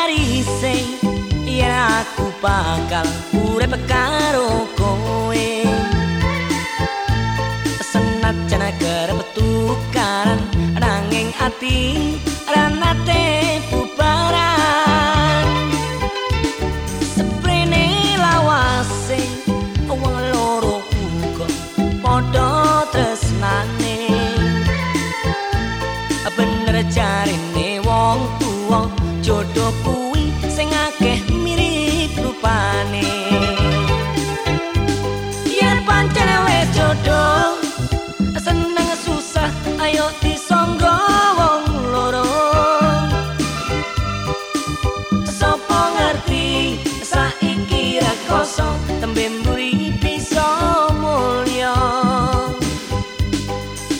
Garise yen aku bakal urip karo kowe. Senajan kerep tukaran nanging ati ranate bubaran. Seprene lawase wong loro uga padha tresnane. Bener jarine wong tuwa jodoh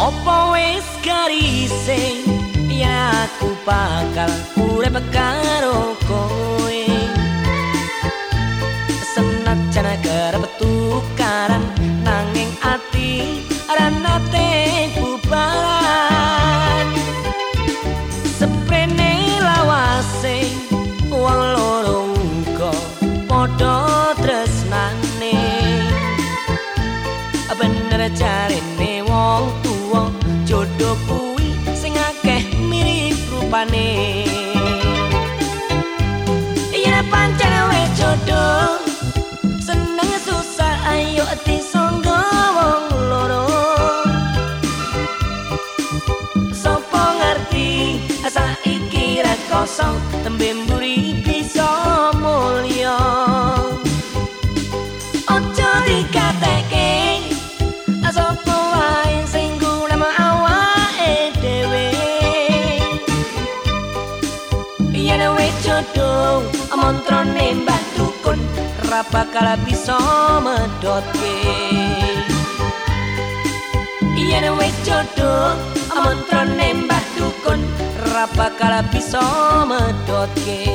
Opo wis garise? Ya aku bakal urip karo sing akeh mirip rupane. Yen pancen wis jodoh. Seneng susah ayo disangga wong loro. Sapa ngerti? Saiki ra kosong tembe mburi bisa mulya jodoh mantrane Mbah Dukun ra bakal bisa medhotke. Yen wis jodoh mantrane Mbah Dukun ra bakal bisa medhotke